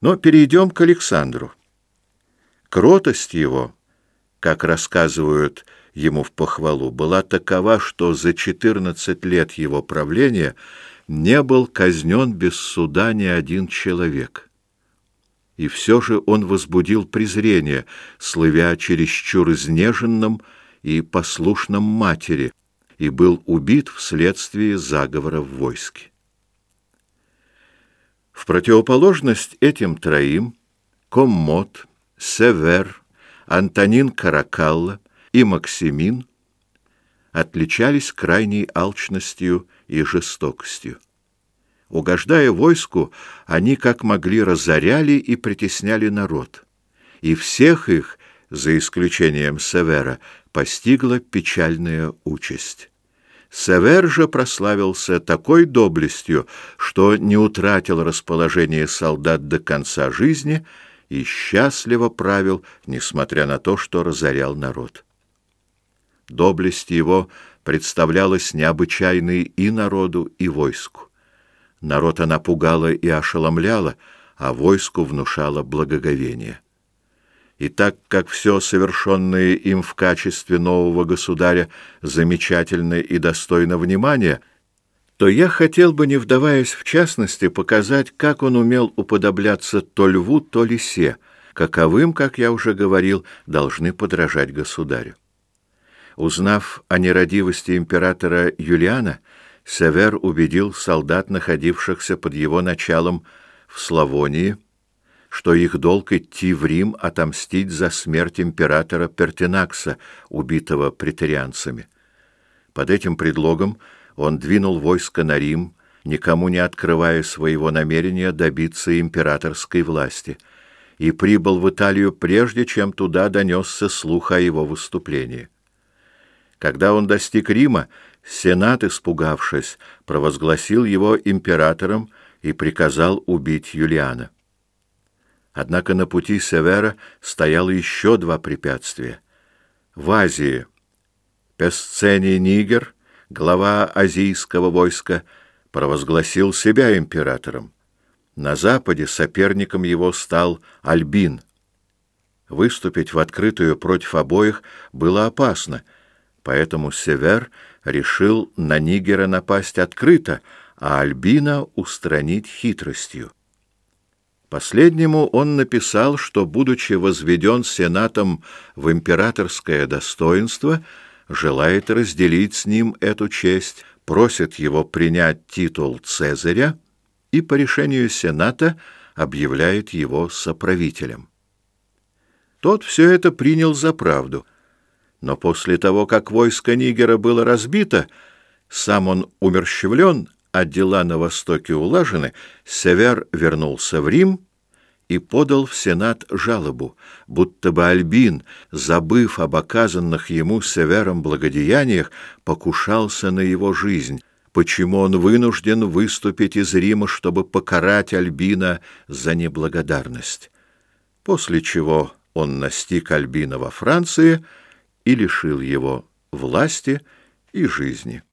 Но перейдем к Александру. Кротость его, как рассказывают ему в похвалу, была такова, что за 14 лет его правления не был казнен без суда ни один человек. И все же он возбудил презрение, слывя чересчур изнеженным и послушным матери, и был убит вследствие заговора в войске. В противоположность этим троим Коммод, Север, Антонин Каракалла и Максимин отличались крайней алчностью и жестокостью. Угождая войску, они как могли разоряли и притесняли народ, и всех их, за исключением Севера, постигла печальная участь. Север же прославился такой доблестью, что не утратил расположение солдат до конца жизни и счастливо правил, несмотря на то, что разорял народ. Доблесть его представлялась необычайной и народу, и войску. Народ она пугала и ошеломляла, а войску внушала благоговение. И так как все совершенное им в качестве нового государя замечательно и достойно внимания, то я хотел бы, не вдаваясь в частности, показать, как он умел уподобляться то льву, то лисе, каковым, как я уже говорил, должны подражать государю. Узнав о нерадивости императора Юлиана, Север убедил солдат, находившихся под его началом в Славонии, что их долг идти в Рим отомстить за смерть императора Пертинакса, убитого претерианцами. Под этим предлогом он двинул войско на Рим, никому не открывая своего намерения добиться императорской власти, и прибыл в Италию прежде, чем туда донесся слух о его выступлении. Когда он достиг Рима, Сенат, испугавшись, провозгласил его императором и приказал убить Юлиана. Однако на пути Севера стояло еще два препятствия. В Азии Песцений Нигер, глава азийского войска, провозгласил себя императором. На западе соперником его стал Альбин. Выступить в открытую против обоих было опасно, поэтому Север решил на Нигера напасть открыто, а Альбина устранить хитростью. Последнему он написал, что, будучи возведен сенатом в императорское достоинство, желает разделить с ним эту честь, просит его принять титул Цезаря и по решению сената объявляет его соправителем. Тот все это принял за правду, но после того, как войско Нигера было разбито, сам он умерщвлен, а дела на Востоке улажены, Север вернулся в Рим и подал в Сенат жалобу, будто бы Альбин, забыв об оказанных ему Севером благодеяниях, покушался на его жизнь, почему он вынужден выступить из Рима, чтобы покарать Альбина за неблагодарность. После чего он настиг Альбина во Франции и лишил его власти и жизни.